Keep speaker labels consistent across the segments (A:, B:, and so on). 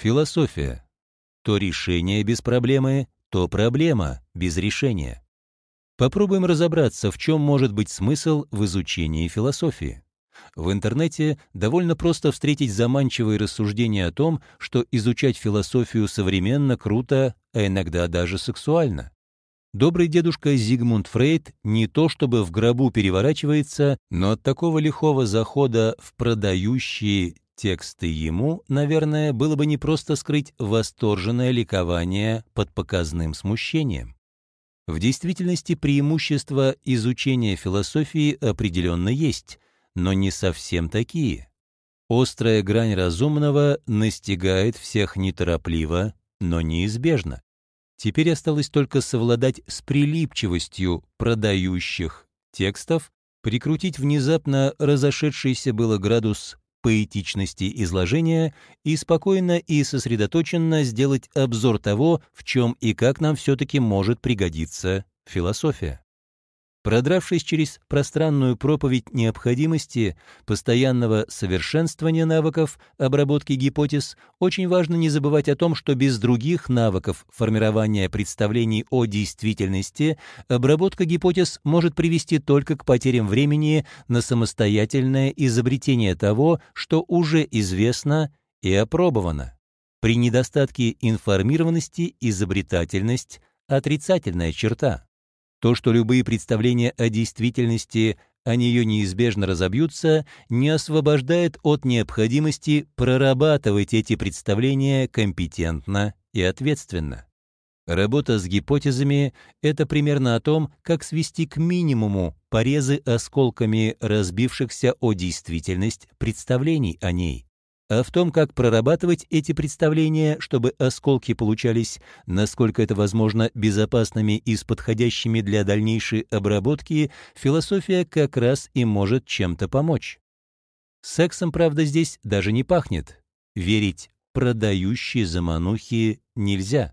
A: Философия. То решение без проблемы, то проблема без решения. Попробуем разобраться, в чем может быть смысл в изучении философии. В интернете довольно просто встретить заманчивые рассуждения о том, что изучать философию современно круто, а иногда даже сексуально. Добрый дедушка Зигмунд Фрейд не то чтобы в гробу переворачивается, но от такого лихого захода в продающие тексты ему, наверное, было бы непросто скрыть восторженное ликование под показным смущением. В действительности преимущества изучения философии определенно есть, но не совсем такие. Острая грань разумного настигает всех неторопливо, но неизбежно. Теперь осталось только совладать с прилипчивостью продающих текстов, прикрутить внезапно разошедшийся было градус поэтичности изложения и спокойно и сосредоточенно сделать обзор того, в чем и как нам все-таки может пригодиться философия. Продравшись через пространную проповедь необходимости постоянного совершенствования навыков обработки гипотез, очень важно не забывать о том, что без других навыков формирования представлений о действительности обработка гипотез может привести только к потерям времени на самостоятельное изобретение того, что уже известно и опробовано. При недостатке информированности изобретательность – отрицательная черта. То, что любые представления о действительности о нее неизбежно разобьются, не освобождает от необходимости прорабатывать эти представления компетентно и ответственно. Работа с гипотезами — это примерно о том, как свести к минимуму порезы осколками разбившихся о действительность представлений о ней а в том, как прорабатывать эти представления, чтобы осколки получались, насколько это возможно, безопасными и с подходящими для дальнейшей обработки, философия как раз и может чем-то помочь. Сексом, правда, здесь даже не пахнет. Верить продающие заманухи нельзя.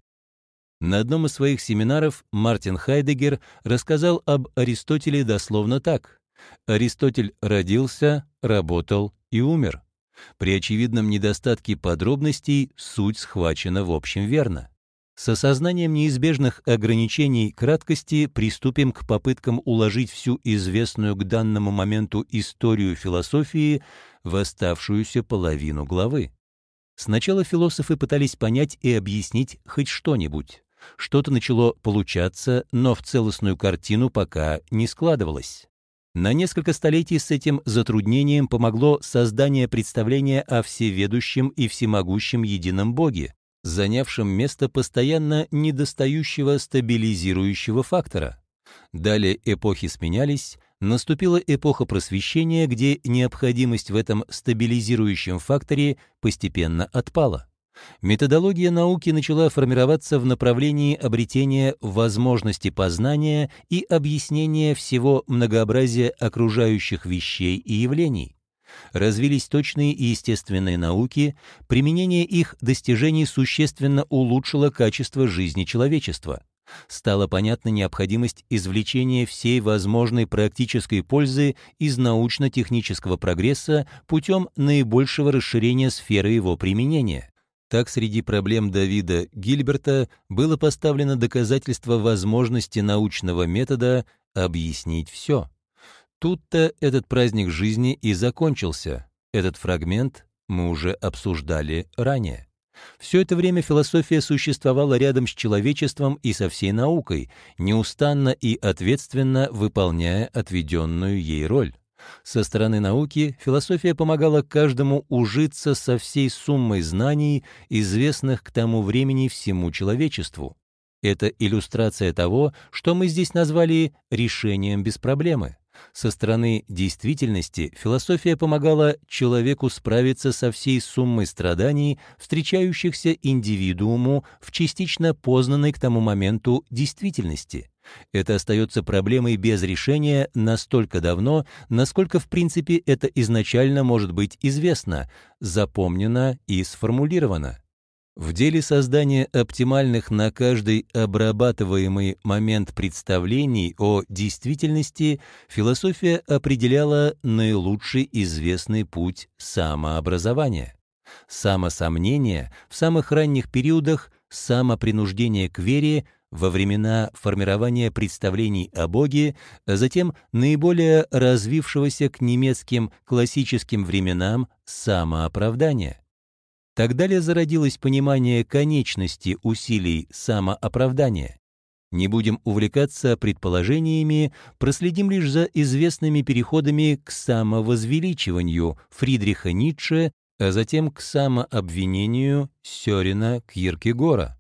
A: На одном из своих семинаров Мартин Хайдегер рассказал об Аристотеле дословно так. Аристотель родился, работал и умер. При очевидном недостатке подробностей суть схвачена в общем верно. С осознанием неизбежных ограничений краткости приступим к попыткам уложить всю известную к данному моменту историю философии в оставшуюся половину главы. Сначала философы пытались понять и объяснить хоть что-нибудь. Что-то начало получаться, но в целостную картину пока не складывалось. На несколько столетий с этим затруднением помогло создание представления о всеведущем и всемогущем едином Боге, занявшем место постоянно недостающего стабилизирующего фактора. Далее эпохи сменялись, наступила эпоха просвещения, где необходимость в этом стабилизирующем факторе постепенно отпала. Методология науки начала формироваться в направлении обретения возможности познания и объяснения всего многообразия окружающих вещей и явлений. Развились точные и естественные науки, применение их достижений существенно улучшило качество жизни человечества. Стала понятна необходимость извлечения всей возможной практической пользы из научно-технического прогресса путем наибольшего расширения сферы его применения. Так, среди проблем Давида Гильберта было поставлено доказательство возможности научного метода объяснить все. Тут-то этот праздник жизни и закончился. Этот фрагмент мы уже обсуждали ранее. Все это время философия существовала рядом с человечеством и со всей наукой, неустанно и ответственно выполняя отведенную ей роль. Со стороны науки философия помогала каждому ужиться со всей суммой знаний, известных к тому времени всему человечеству. Это иллюстрация того, что мы здесь назвали решением без проблемы. Со стороны действительности философия помогала человеку справиться со всей суммой страданий, встречающихся индивидууму в частично познанной к тому моменту действительности. Это остается проблемой без решения настолько давно, насколько в принципе это изначально может быть известно, запомнено и сформулировано. В деле создания оптимальных на каждый обрабатываемый момент представлений о действительности философия определяла наилучший известный путь самообразования. Самосомнение в самых ранних периодах, самопринуждение к вере во времена формирования представлений о Боге, а затем наиболее развившегося к немецким классическим временам самооправдания. Так далее зародилось понимание конечности усилий самооправдания. Не будем увлекаться предположениями, проследим лишь за известными переходами к самовозвеличиванию Фридриха Ницше, а затем к самообвинению Сёрина Кьеркегора.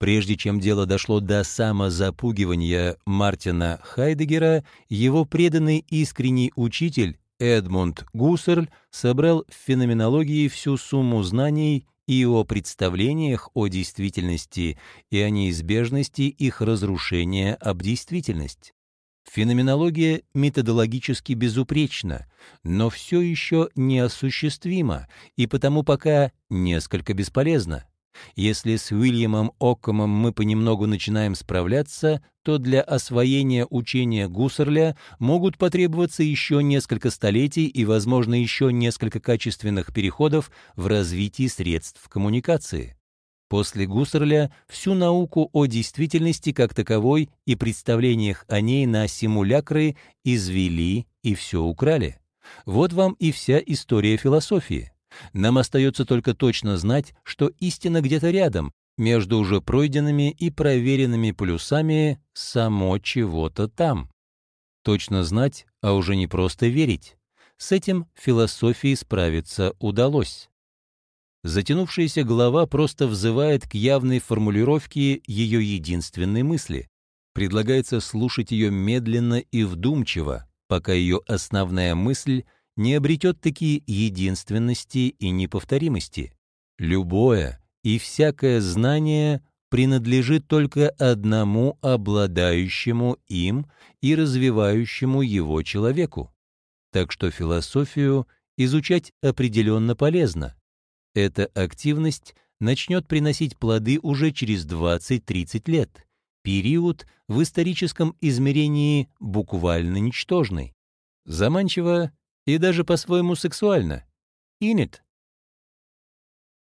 A: Прежде чем дело дошло до самозапугивания Мартина Хайдегера, его преданный искренний учитель Эдмунд Гуссерль собрал в феноменологии всю сумму знаний и о представлениях о действительности, и о неизбежности их разрушения об действительность. Феноменология методологически безупречна, но все еще неосуществима и потому пока несколько бесполезна. Если с Уильямом Оккомом мы понемногу начинаем справляться, то для освоения учения Гуссерля могут потребоваться еще несколько столетий и, возможно, еще несколько качественных переходов в развитии средств коммуникации. После Гуссерля всю науку о действительности как таковой и представлениях о ней на симулякры извели и все украли. Вот вам и вся история философии. Нам остается только точно знать, что истина где-то рядом, между уже пройденными и проверенными полюсами само чего-то там. Точно знать, а уже не просто верить. С этим философии справиться удалось. Затянувшаяся глава просто взывает к явной формулировке ее единственной мысли. Предлагается слушать ее медленно и вдумчиво, пока ее основная мысль — не обретет такие единственности и неповторимости. Любое и всякое знание принадлежит только одному обладающему им и развивающему его человеку. Так что философию изучать определенно полезно. Эта активность начнет приносить плоды уже через 20-30 лет, период в историческом измерении буквально ничтожный. Заманчиво и даже по-своему сексуально. Инет